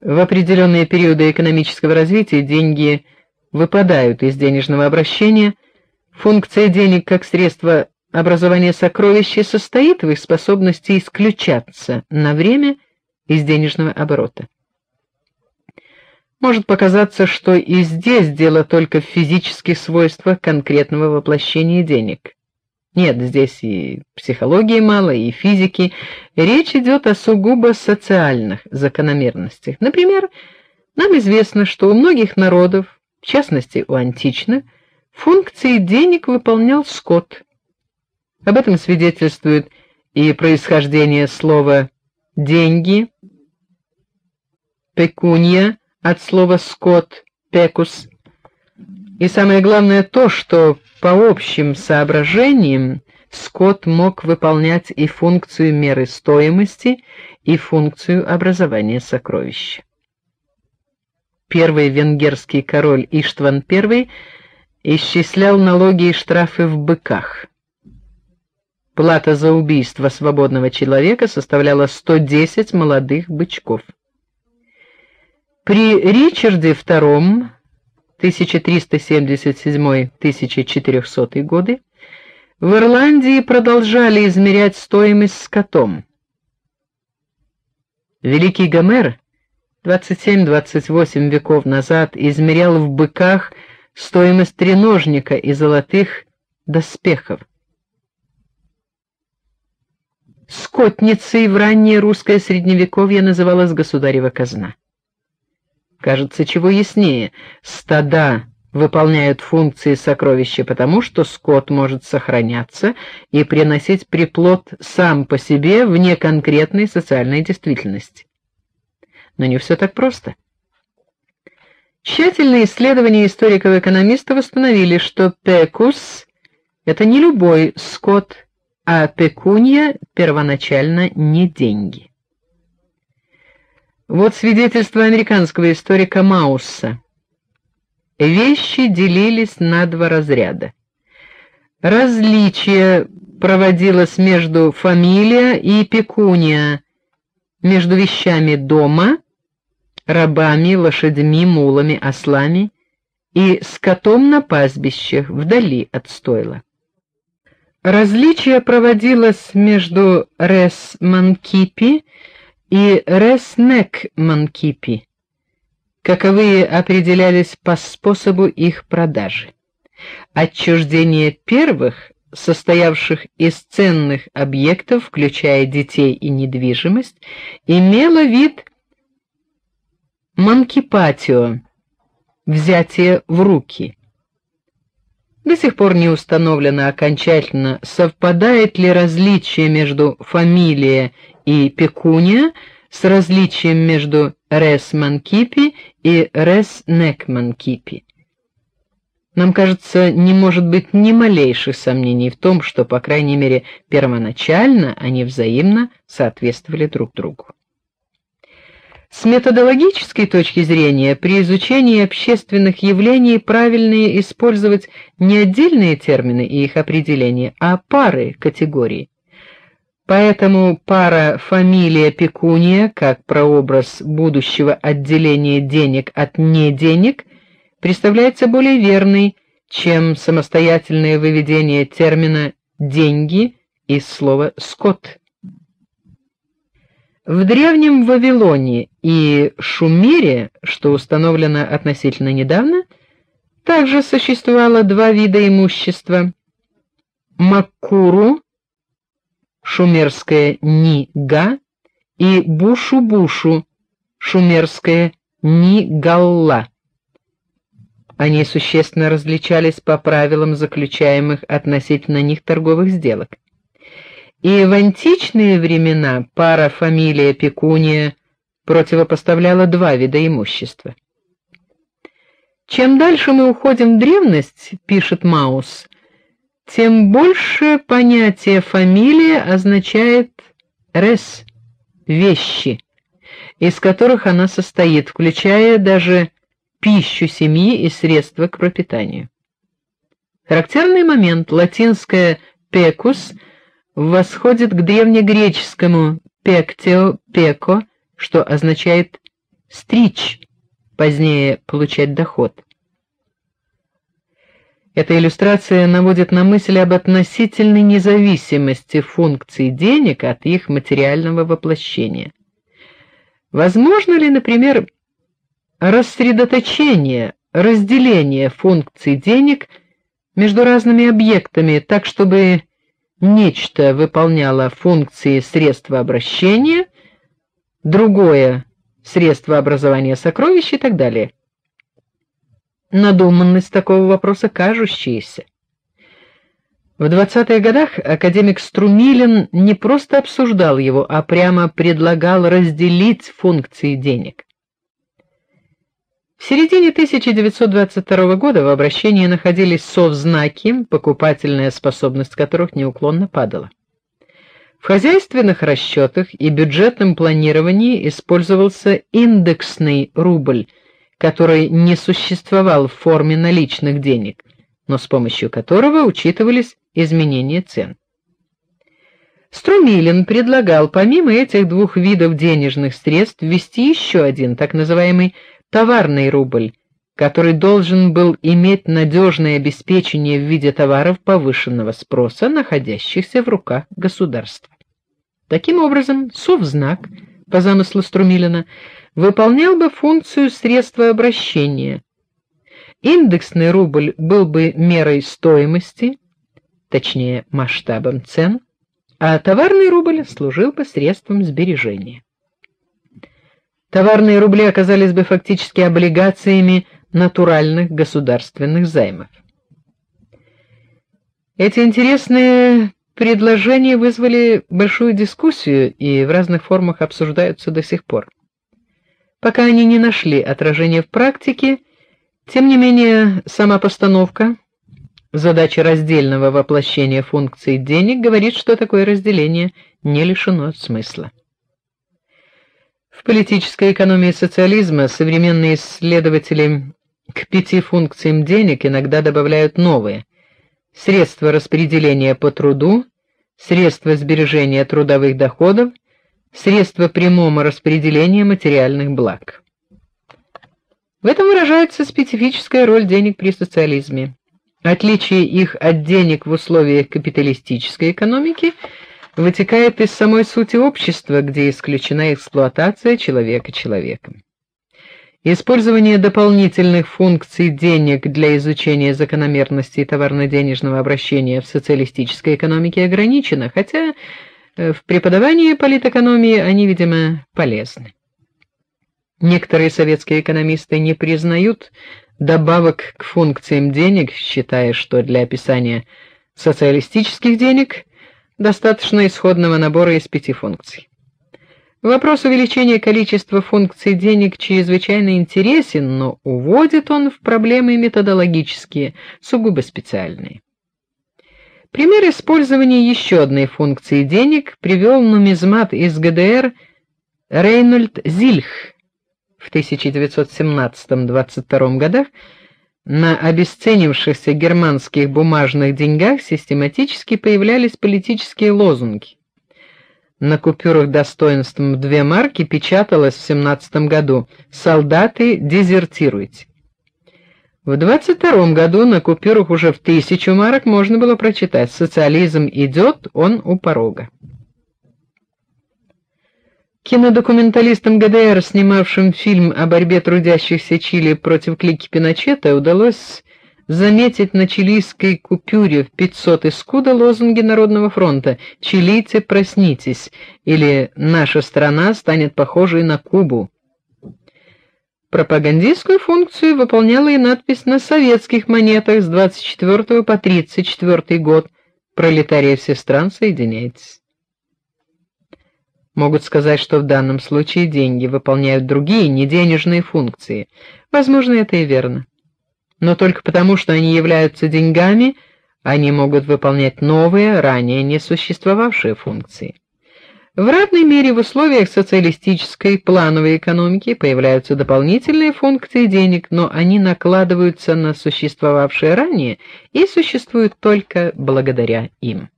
В определенные периоды экономического развития деньги выпадают из денежного обращения. Функция денег как средство образования сокровища состоит в их способности исключаться на время из денежного оборота. Может показаться, что и здесь дело только в физических свойствах конкретного воплощения денег. Нет, здесь и психологии мало, и физики. Речь идет о сугубо социальных закономерностях. Например, нам известно, что у многих народов, в частности у античных, функции денег выполнял скот. Об этом свидетельствует и происхождение слова деньги пекуния от слова скот пекус. И самое главное то, что по общим соображениям скот мог выполнять и функцию меры стоимости, и функцию образования сокровища. Первый венгерский король Иштван I исчислял налоги и штрафы в быках. Плата за убийство свободного человека составляла 110 молодых бычков. При Ричарде II 1377-1400 годы в Ирландии продолжали измерять стоимость скотом. Великий Гомер 27-28 веков назад измерял в быках стоимость треножника и золотых доспехов. Скотницей в раннее русское средневековье называлась государева казна. Кажется, чего яснее, стада выполняют функции сокровища потому, что скот может сохраняться и приносить приплод сам по себе вне конкретной социальной действительности. Но не все так просто. Тщательные исследования историков-экономистов установили, что пекус это не любой скот, а пекунья первоначально не деньги. Вот свидетельство американского историка Маусса. Вещи делились на два разряда. Различие проводилось между фамилия и пекуния, между вещами дома, рабами, лошадьми, мулами, ослами и скотом на пастбищах вдали от стойла. Различие проводилось между рес манкипи и реснек манкипи. Каковые определялись по способу их продажи. Отчуждение первых, состоявших из ценных объектов, включая детей и недвижимость, имело вид манкипатио взятие в руки. До сих пор не установлено окончательно, совпадает ли различие между фамилия и пекуния с различием между res mancipi и nec mancipi. Нам кажется, не может быть ни малейших сомнений в том, что, по крайней мере, первоначально они взаимно соответствовали друг другу. С методологической точки зрения, при изучении общественных явлений правильнее использовать не отдельные термины и их определения, а пары категорий. Поэтому пара фамилия пекуния, как прообраз будущего отделения денег от неденег, представляется более верной, чем самостоятельное выведение термина деньги из слова скот. В древнем Вавилоне и Шумере, что установлено относительно недавно, также существовало два вида имущества: маккуру шумерское нига и бушу-бушу, шумерское нигалла. Они существенно различались по правилам заключаемых относительно них торговых сделок. И в античные времена пара фамилия Пекуния противопоставляла два вида имущества. Чем дальше мы уходим в древность, пишет Маус, тем больше понятие фамилия означает рес вещи, из которых она состоит, включая даже пищу семьи и средства к пропитанию. Характерный момент латинское pecus восходит к древнегреческому pectio peco, что означает стричь, позднее получать доход. Эта иллюстрация наводит на мысль об относительной независимости функций денег от их материального воплощения. Возможно ли, например, рассредоточение, разделение функций денег между разными объектами, так чтобы нечто выполняло функции средства обращения, другое средство образования сокровищ и так далее надуманность такого вопроса кажущаяся. В 20-х годах академик Струмилин не просто обсуждал его, а прямо предлагал разделить функции денег. В середине 1922 года в обращении находились совзнаки, покупательная способность которых неуклонно падала. В хозяйственных расчетах и бюджетном планировании использовался индексный рубль – который не существовал в форме наличных денег, но с помощью которого учитывались изменения цен. Струмилин предлагал помимо этих двух видов денежных средств ввести еще один, так называемый товарный рубль, который должен был иметь надежное обеспечение в виде товаров повышенного спроса, находящихся в руках государства. Таким образом, совзнак по замыслу Струмилина выполнял бы функцию средства обращения. Индексный рубль был бы мерой стоимости, точнее, масштабом цен, а товарный рубль служил бы средством сбережения. Товарные рубли оказались бы фактически облигациями натуральных государственных займов. Эти интересные предложения вызвали большую дискуссию и в разных формах обсуждаются до сих пор. Пока они не нашли отражения в практике, тем не менее сама постановка задача раздельного воплощения функций денег говорит, что такое разделение не лишено смысла. В политической экономии социализма современные исследователи к пяти функциям денег иногда добавляют новые: средства распределения по труду, средства сбережения трудовых доходов, средства прямого распределения материальных благ. В этом выражается специфическая роль денег при социализме. Отличие их от денег в условиях капиталистической экономики вытекает из самой сути общества, где исключена эксплуатация человека человеком. Использование дополнительных функций денег для изучения закономерностей товарно-денежного обращения в социалистической экономике ограничено, хотя Э, в преподавании политэкономии они, видимо, полезны. Некоторые советские экономисты не признают добавок к функциям денег, считая, что для описания социалистических денег достаточно исходного набора из пяти функций. Вопрос увеличения количества функций денег чрезвычайно интересен, но уводит он в проблемы методологические, сугубо специальные. Пример использования еще одной функции денег привел нумизмат из ГДР Рейнольд Зильх в 1917-22 годах на обесценившихся германских бумажных деньгах систематически появлялись политические лозунги. На купюрах достоинством в две марки печаталось в 17 году: "Солдаты, дезертируйте". В 22 году на купюрах уже в тысячу марок можно было прочитать: "Социализм идет, он у порога". Кинодокументалистам ГДР, снимавшим фильм о борьбе трудящихся Чили против клики Пиночета, удалось заметить на чилийской купюре в 500 эскуда лозунги Народного фронта: "Чилийцы, проснитесь" или "Наша страна станет похожей на Кубу". Пропагандистскую функцию выполняла и надпись на советских монетах с 24 по 34 год: "Пролетарии всех стран, соединяйтесь". Могут сказать, что в данном случае деньги выполняют другие, неденежные функции. Возможно, это и верно. Но только потому, что они являются деньгами, они могут выполнять новые, ранее не существовавшие функции. В равной мере в условиях социалистической плановой экономики появляются дополнительные функции денег, но они накладываются на существовавшие ранее и существуют только благодаря им.